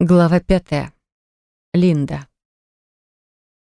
Глава пятая. Линда.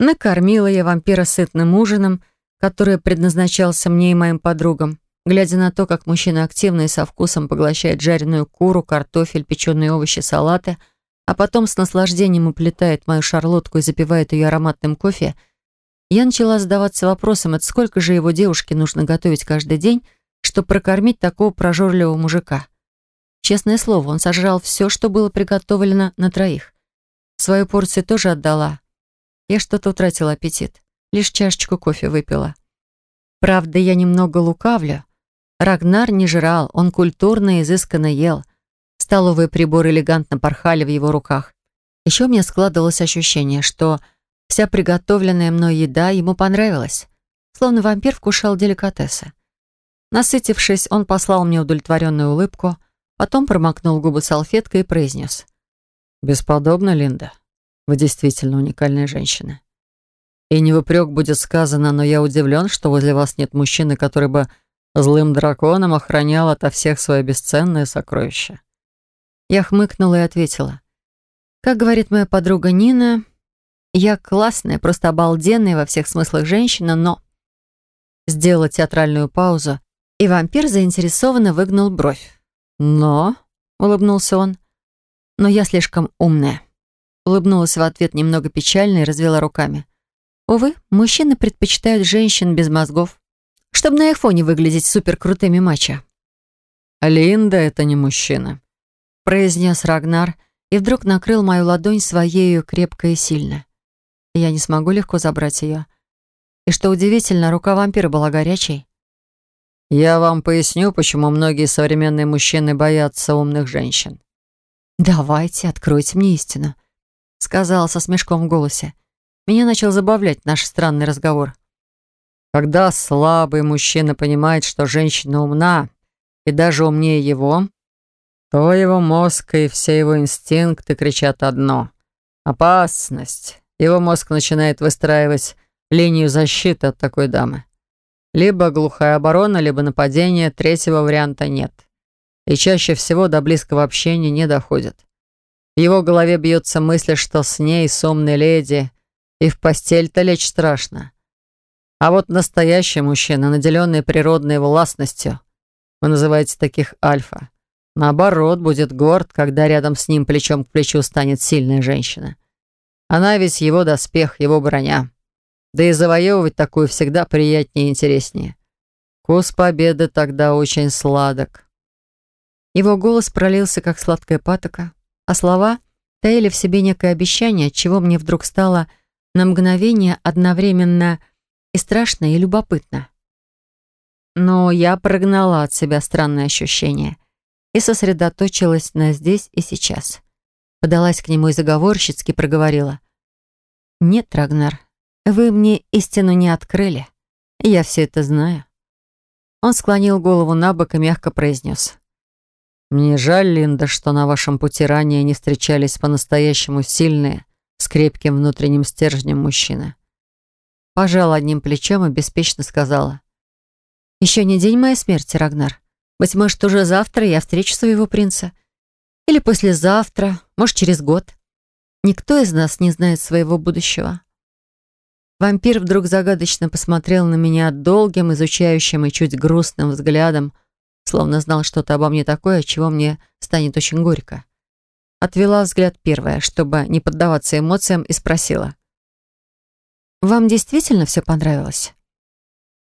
Накормила я вампира сытным ужином, который предназначался мне и моим подругам, глядя на то, как мужчина активно и со вкусом поглощает жареную куру, картофель, печеные овощи, салаты, а потом с наслаждением уплетает мою шарлотку и запивает ее ароматным кофе, я начала задаваться вопросом, это сколько же его девушке нужно готовить каждый день, чтобы прокормить такого прожорливого мужика. Честное слово, он сожрал все, что было приготовлено на троих. Свою порцию тоже отдала. Я что-то утратила аппетит. Лишь чашечку кофе выпила. Правда, я немного лукавлю. Рагнар не жрал, он культурно и изысканно ел. Столовые приборы элегантно порхали в его руках. Еще у меня складывалось ощущение, что вся приготовленная мной еда ему понравилась. Словно вампир вкушал деликатесы. Насытившись, он послал мне удовлетворенную улыбку — Потом промокнул губы салфеткой и произнес. «Бесподобно, Линда. Вы действительно уникальная женщина. И не в будет сказано, но я удивлен, что возле вас нет мужчины, который бы злым драконом охранял ото всех свое бесценное сокровище». Я хмыкнула и ответила. «Как говорит моя подруга Нина, я классная, просто обалденная во всех смыслах женщина, но...» Сделала театральную паузу, и вампир заинтересованно выгнул бровь. «Но...» — улыбнулся он. «Но я слишком умная». Улыбнулась в ответ немного печально и развела руками. Увы, мужчины предпочитают женщин без мозгов, чтобы на их фоне выглядеть суперкрутыми мачо. «Линда — это не мужчина», — произнес Рагнар и вдруг накрыл мою ладонь своею крепко и сильно. Я не смогу легко забрать ее. И что удивительно, рука вампира была горячей. Я вам поясню, почему многие современные мужчины боятся умных женщин. «Давайте, откройте мне истину», — сказала со смешком в голосе. Меня начал забавлять наш странный разговор. Когда слабый мужчина понимает, что женщина умна и даже умнее его, то его мозг и все его инстинкты кричат одно — опасность. Его мозг начинает выстраивать линию защиты от такой дамы. Либо глухая оборона, либо нападение, третьего варианта нет. И чаще всего до близкого общения не доходит. В его голове бьется мысль, что с ней, с умной леди, и в постель-то лечь страшно. А вот настоящий мужчина, наделенный природной властностью, вы называете таких альфа, наоборот, будет горд, когда рядом с ним плечом к плечу станет сильная женщина. Она ведь его доспех, его броня. Да и завоевывать такую всегда приятнее и интереснее. Вкус победы тогда очень сладок. Его голос пролился, как сладкая патока, а слова таили в себе некое обещание, чего мне вдруг стало на мгновение одновременно и страшно, и любопытно. Но я прогнала от себя странное ощущение и сосредоточилась на здесь и сейчас. Подалась к нему и заговорщицки проговорила. «Нет, Рагнар, вы мне истину не открыли. Я все это знаю. Он склонил голову на бок и мягко произнес. «Мне жаль, Линда, что на вашем пути ранее не встречались по-настоящему сильные, с крепким внутренним стержнем мужчины». Пожала одним плечом и беспечно сказала. «Еще не день моей смерти, Рагнар. Быть может, уже завтра я встречу своего принца. Или послезавтра, может, через год. Никто из нас не знает своего будущего. Вампир вдруг загадочно посмотрел на меня долгим, изучающим и чуть грустным взглядом, словно знал что-то обо мне такое, чего мне станет очень горько. Отвела взгляд первая, чтобы не поддаваться эмоциям, и спросила. «Вам действительно все понравилось?»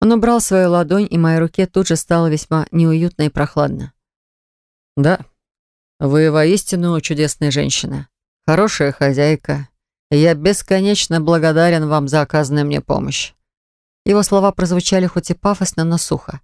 Он убрал свою ладонь, и моей руке тут же стало весьма неуютно и прохладно. «Да, вы воистину чудесная женщина, хорошая хозяйка, я бесконечно благодарен вам за оказанную мне помощь». Его слова прозвучали хоть и пафосно, но сухо.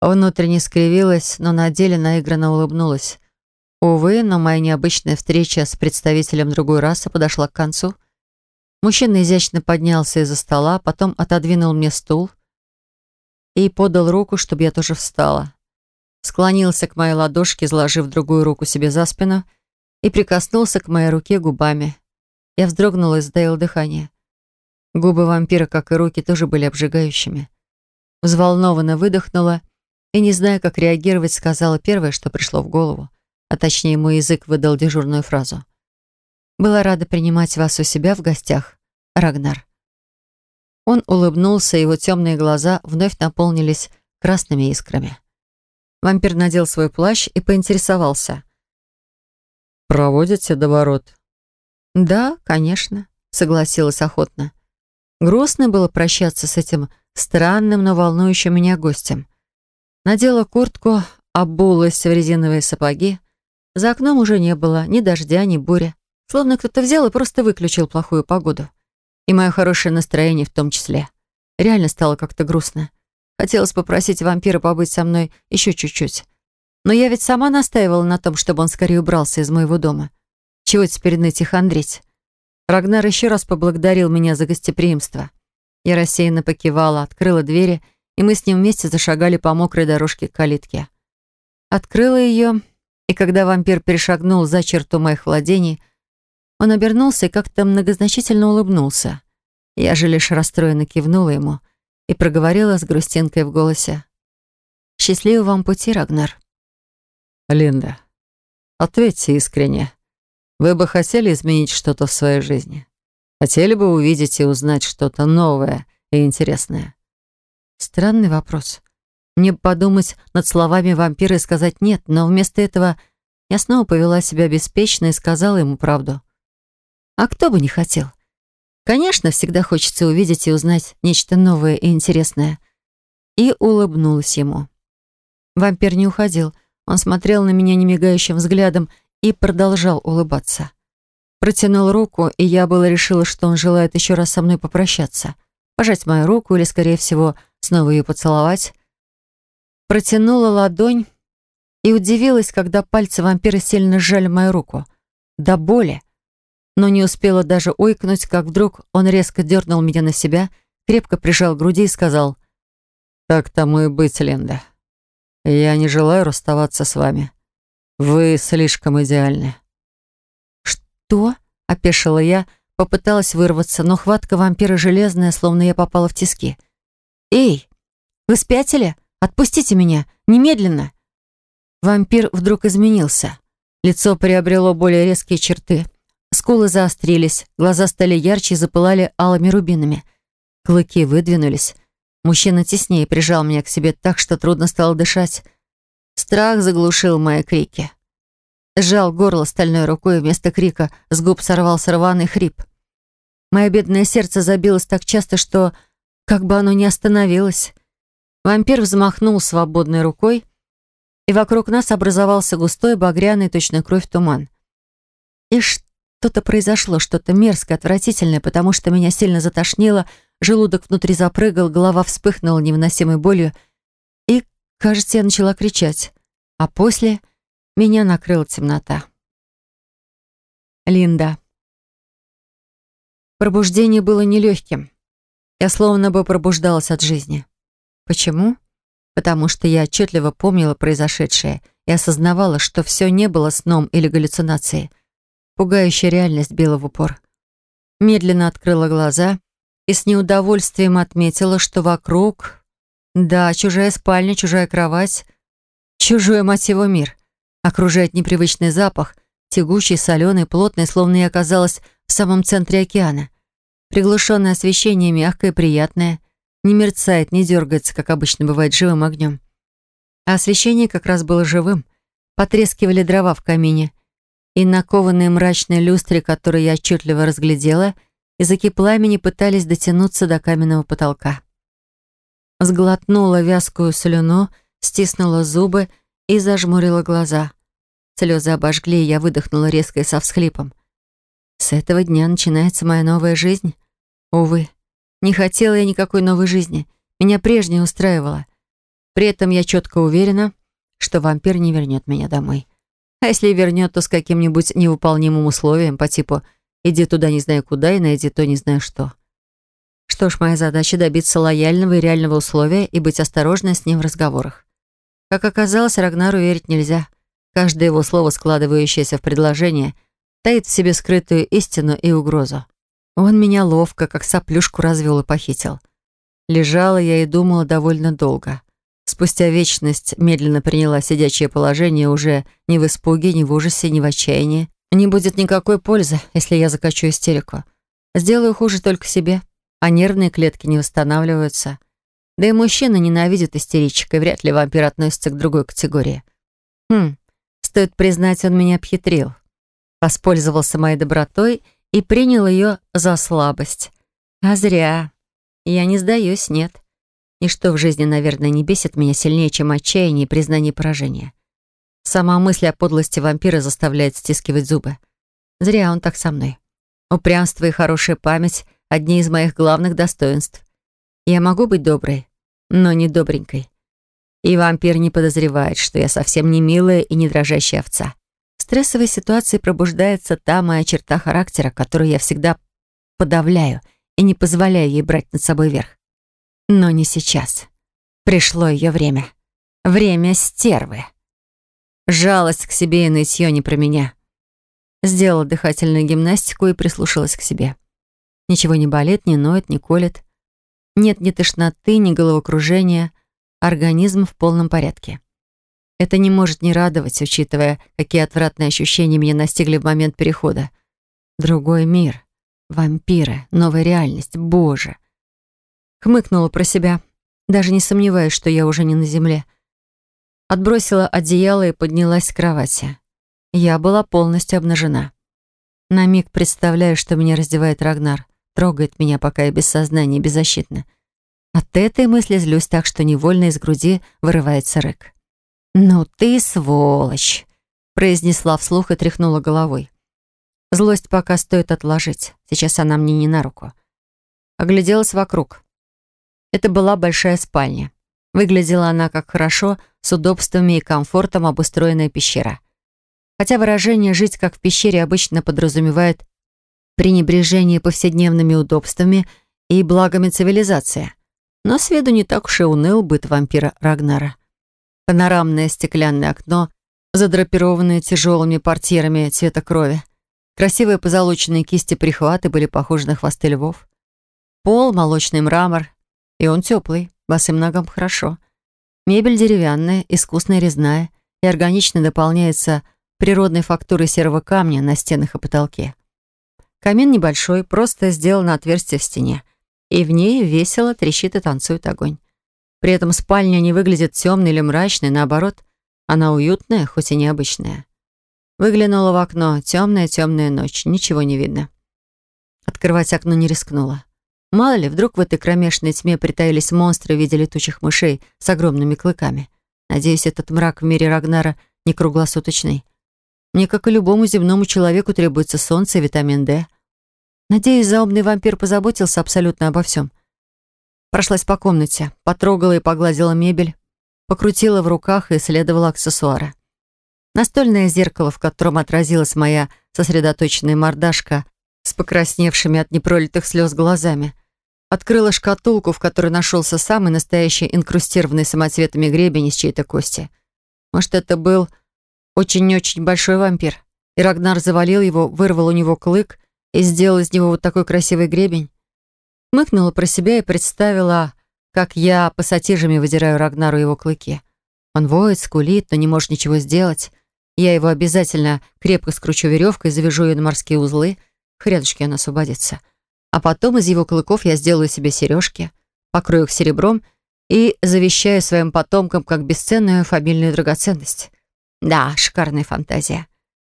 Внутренне скривилась, но на деле наигранно улыбнулась. Увы, но моя необычная встреча с представителем другой расы подошла к концу. Мужчина изящно поднялся из-за стола, потом отодвинул мне стул и подал руку, чтобы я тоже встала. Склонился к моей ладошке, сложив другую руку себе за спину и прикоснулся к моей руке губами. Я вздрогнула и сдаила дыхание. Губы вампира, как и руки, тоже были обжигающими. Взволнованно выдохнула и, не зная, как реагировать, сказала первое, что пришло в голову. А точнее, мой язык выдал дежурную фразу. Была рада принимать вас у себя в гостях, Рагнар». Он улыбнулся, его темные глаза вновь наполнились красными искрами. Вампир надел свой плащ и поинтересовался. «Проводите до ворот?» «Да, конечно», — согласилась охотно. Грустно было прощаться с этим странным, но волнующим меня гостем. Надела куртку, обулась в резиновые сапоги. За окном уже не было ни дождя, ни бури. Словно кто-то взял и просто выключил плохую погоду. И мое хорошее настроение в том числе. Реально стало как-то грустно. Хотелось попросить вампира побыть со мной еще чуть-чуть. Но я ведь сама настаивала на том, чтобы он скорее убрался из моего дома. Чего теперь ныть и хандрить? Рагнар еще раз поблагодарил меня за гостеприимство. Я рассеянно покивала, открыла двери, и мы с ним вместе зашагали по мокрой дорожке к калитке. Открыла ее, и когда вампир перешагнул за черту моих владений, он обернулся и как-то многозначительно улыбнулся. Я же лишь расстроенно кивнула ему — и проговорила с грустинкой в голосе. «Счастливого вам пути, Рагнар». «Линда, ответьте искренне. Вы бы хотели изменить что-то в своей жизни? Хотели бы увидеть и узнать что-то новое и интересное?» Странный вопрос. Мне подумать над словами вампира и сказать «нет», но вместо этого я снова повела себя беспечно и сказала ему правду. А кто бы не хотел? Конечно, всегда хочется увидеть и узнать нечто новое и интересное. И улыбнулась ему. Вампир не уходил. Он смотрел на меня немигающим взглядом и продолжал улыбаться. Протянул руку, и я было решила, что он желает еще раз со мной попрощаться. Пожать мою руку или, скорее всего, снова ее поцеловать. Протянула ладонь и удивилась, когда пальцы вампира сильно сжали мою руку. До боли но не успела даже ойкнуть, как вдруг он резко дернул меня на себя, крепко прижал к груди и сказал «Так тому и быть, Линда. Я не желаю расставаться с вами. Вы слишком идеальны». «Что?» — опешила я, попыталась вырваться, но хватка вампира железная, словно я попала в тиски. «Эй, вы спятили? Отпустите меня! Немедленно!» Вампир вдруг изменился. Лицо приобрело более резкие черты. Скулы заострились, глаза стали ярче и запылали алыми рубинами. Клыки выдвинулись. Мужчина теснее прижал меня к себе так, что трудно стало дышать. Страх заглушил мои крики. Сжал горло стальной рукой, и вместо крика с губ сорвался рваный хрип. Мое бедное сердце забилось так часто, что как бы оно ни остановилось. Вампир взмахнул свободной рукой, и вокруг нас образовался густой, багряный, точно кровь туман. И что? Что-то произошло, что-то мерзкое, отвратительное, потому что меня сильно затошнило, желудок внутри запрыгал, голова вспыхнула невыносимой болью, кажется, я начала кричать. А после меня накрыла темнота. Линда. Пробуждение было нелегким. Я словно бы пробуждалась от жизни. Почему? Потому что я отчетливо помнила произошедшее и осознавала, что все не было сном или галлюцинацией. Пугающая реальность била в упор. Медленно открыла глаза и с неудовольствием отметила, что вокруг... Да, чужая спальня, чужая кровать, чужой, мать мир. Окружает непривычный запах, тягучий, соленый, плотный, словно я оказалась в самом центре океана. Приглушенное освещение мягкое, приятное, не мерцает, не дергается, как обычно бывает живым огнем. А освещение как раз было живым. Потрескивали дрова в камине — и на кованой мрачной люстре, которую я отчетливо разглядела, языки пламени пытались дотянуться до каменного потолка. Сглотнула вязкую слюну, стиснула зубы и зажмурила глаза. Слезы обожгли, и я выдохнула резко и со всхлипом. С этого дня начинается моя новая жизнь. Увы, не хотела я никакой новой жизни. Меня прежняя устраивала. При этом я четко уверена, что вампир не вернет меня домой. А если вернет, то с каким-нибудь невыполнимым условием по типу «иди туда не знаю куда и найди то не знаю что». Что ж, моя задача добиться лояльного и реального условия и быть осторожной с ним в разговорах. Как оказалось, Рагнару верить нельзя. Каждое его слово, складывающееся в предложение, таит в себе скрытую истину и угрозу. Он меня ловко, как соплюшку, развел и похитил. Лежала я и думала довольно долго. Спустя вечность медленно приняла сидячее положение уже не в испуге, не в ужасе, не в отчаянии. Не будет никакой пользы, если я закачу истерику. Сделаю хуже только себе, а нервные клетки не восстанавливаются. Да и мужчина ненавидит истеричек, и вряд ли вампир относится к другой категории. Хм, стоит признать, он меня обхитрил. Воспользовался моей добротой и принял ее за слабость. А зря. Я не сдаюсь, нет. Ничто в жизни, наверное, не бесит меня сильнее, чем отчаяние и признание поражения. Сама мысль о подлости вампира заставляет стискивать зубы. Зря он так со мной. Упрямство и хорошая память — одни из моих главных достоинств. Я могу быть доброй, но не добренькой. И вампир не подозревает, что я совсем не милая и не дрожащая овца. В стрессовой ситуации пробуждается та моя черта характера, которую я всегда подавляю и не позволяю ей брать над собой верх. Но не сейчас. Пришло ее время. Время стервы. Жалость к себе и нытье не про меня. Сделала дыхательную гимнастику и прислушалась к себе. Ничего не болит, не ноет, не колет. Нет ни тошноты, ни головокружения. Организм в полном порядке. Это не может не радовать, учитывая, какие отвратные ощущения меня настигли в момент перехода. Другой мир. Вампиры. Новая реальность. Боже. Хмыкнула про себя, даже не сомневаясь, что я уже не на земле. Отбросила одеяло и поднялась с кровати. Я была полностью обнажена. На миг представляю, что меня раздевает Рагнар. Трогает меня, пока я без сознания и беззащитна. От этой мысли злюсь так, что невольно из груди вырывается рык. «Ну ты сволочь!» произнесла вслух и тряхнула головой. Злость пока стоит отложить. Сейчас она мне не на руку. Огляделась вокруг. Это была большая спальня. Выглядела она как хорошо, с удобствами и комфортом обустроенная пещера. Хотя выражение «жить как в пещере» обычно подразумевает пренебрежение повседневными удобствами и благами цивилизации. Но с виду не так уж и уныл быт вампира Рагнара. Панорамное стеклянное окно, задрапированное тяжелыми портьерами цвета крови. Красивые позолоченные кисти прихваты были похожи на хвосты львов. Пол — молочный мрамор, и он теплый. Босым ногам хорошо. Мебель деревянная, искусная резная и органично дополняется природной фактурой серого камня на стенах и потолке. Камин небольшой, просто сделано отверстие в стене, и в ней весело трещит и танцует огонь. При этом спальня не выглядит темной или мрачной, наоборот, она уютная, хоть и необычная. Выглянула в окно, темная-темная ночь, ничего не видно. Открывать окно не рискнула. Мало ли, вдруг в этой кромешной тьме притаились монстры в виде летучих мышей с огромными клыками. Надеюсь, этот мрак в мире Рагнара не круглосуточный. Мне, как и любому земному человеку, требуется солнце и витамин D. Надеюсь, заумный вампир позаботился абсолютно обо всем. Прошлась по комнате, потрогала и погладила мебель, покрутила в руках и исследовала аксессуары. Настольное зеркало, в котором отразилась моя сосредоточенная мордашка с покрасневшими от непролитых слез глазами — Открыла шкатулку, в которой нашелся самый настоящий инкрустированный самоцветами гребень из чьей-то кости. Может, это был очень-очень большой вампир. И Рагнар завалил его, вырвал у него клык и сделал из него вот такой красивый гребень. Мыкнула про себя и представила, как я пассатижами выдираю Рагнару его клыки. Он воет, скулит, но не может ничего сделать. Я его обязательно крепко скручу веревкой, завяжу ее на морские узлы. Хренушки он освободится. А потом из его клыков я сделаю себе сережки, покрою их серебром и завещаю своим потомкам как бесценную фамильную драгоценность. Да, шикарная фантазия.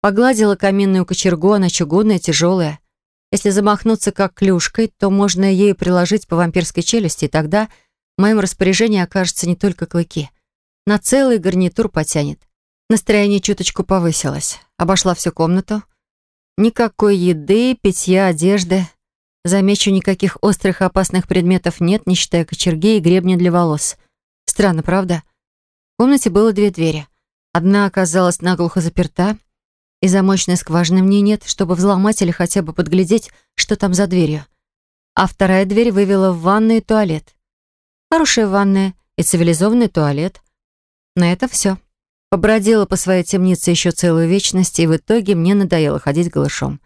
Погладила каминную кочергу, она чугунная, тяжелая. Если замахнуться как клюшкой, то можно ею приложить по вампирской челюсти, и тогда в моем распоряжении окажутся не только клыки. На целый гарнитур потянет. Настроение чуточку повысилось. Обошла всю комнату. Никакой еды, питья, одежды. Замечу, никаких острых и опасных предметов нет, не считая кочерги и гребня для волос. Странно, правда? В комнате было две двери. Одна оказалась наглухо заперта, и замочной скважины в ней нет, чтобы взломать или хотя бы подглядеть, что там за дверью. А вторая дверь вывела в ванную и туалет. Хорошая ванная и цивилизованный туалет. На это все. Побродила по своей темнице еще целую вечность, и в итоге мне надоело ходить голышом.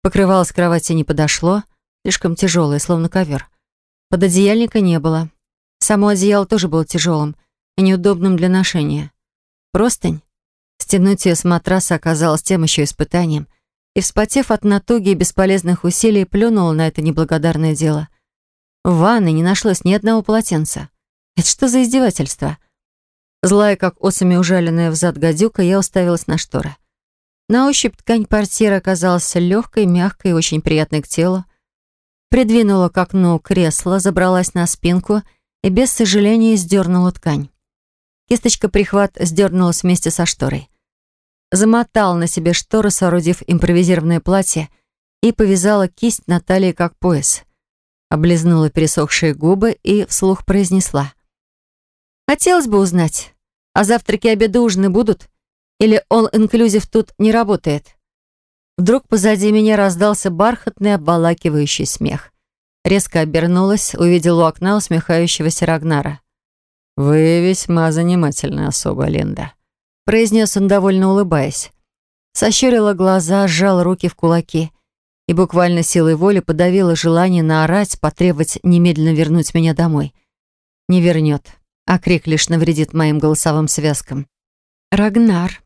Покрывало с кровати не подошло, слишком тяжелое, словно ковер. Пододеяльника не было. Само одеяло тоже было тяжелым и неудобным для ношения. Простынь? Стянуть ее с матраса оказалось тем еще испытанием. и, вспотев от натуги и бесполезных усилий, плюнула на это неблагодарное дело. В ванной не нашлось ни одного полотенца. Это что за издевательство? Злая, как осами ужаленная взад гадюка, я уставилась на шторы. На ощупь ткань портьеры оказалась легкой, мягкой и очень приятной к телу. Придвинула к окну кресло, забралась на спинку и без сожаления сдернула ткань. Кисточка прихват сдернулась вместе со шторой. Замотал на себе шторы, соорудив импровизированное платье, и повязала кисть на талии как пояс. Облизнула пересохшие губы и вслух произнесла. «Хотелось бы узнать, а завтраки, обеды, ужины будут? Или all-inclusive тут не работает?» Вдруг позади меня раздался бархатный обволакивающий смех. Резко обернулась, увидела у окна усмехающегося Рагнара. «Вы весьма занимательная особа, Линда», — произнес он, довольно улыбаясь. Сощурила глаза, сжал руки в кулаки и буквально силой воли подавила желание наорать, потребовать немедленно вернуть меня домой. Не вернет, а крик лишь навредит моим голосовым связкам. «Рагнар,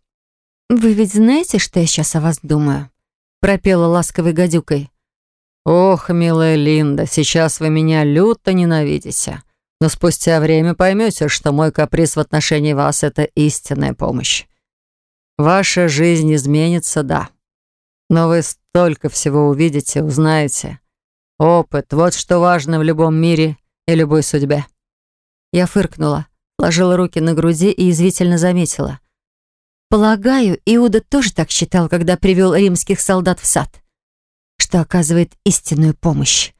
вы ведь знаете, что я сейчас о вас думаю?» пропела ласковой гадюкой. «Ох, милая Линда, сейчас вы меня люто ненавидите но спустя время поймете, что мой каприз в отношении вас — это истинная помощь. Ваша жизнь изменится, да. Но вы столько всего увидите, узнаете. Опыт — вот что важно в любом мире и любой судьбе». Я фыркнула, ложила руки на груди и извительно заметила. «Полагаю, Иуда тоже так считал, когда привел римских солдат в сад, что оказывает истинную помощь».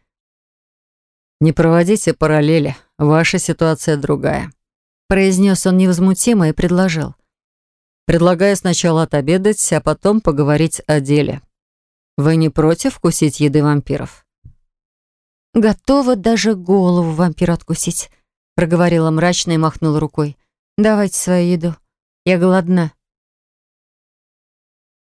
«Не проводите параллели. Ваша ситуация другая», — произнес он невозмутимо и предложил. «Предлагаю сначала отобедать, а потом поговорить о деле. Вы не против вкусить еды вампиров?» «Готова даже голову вампира откусить», — проговорила мрачно и махнула рукой. «Давайте свою еду. Я голодна».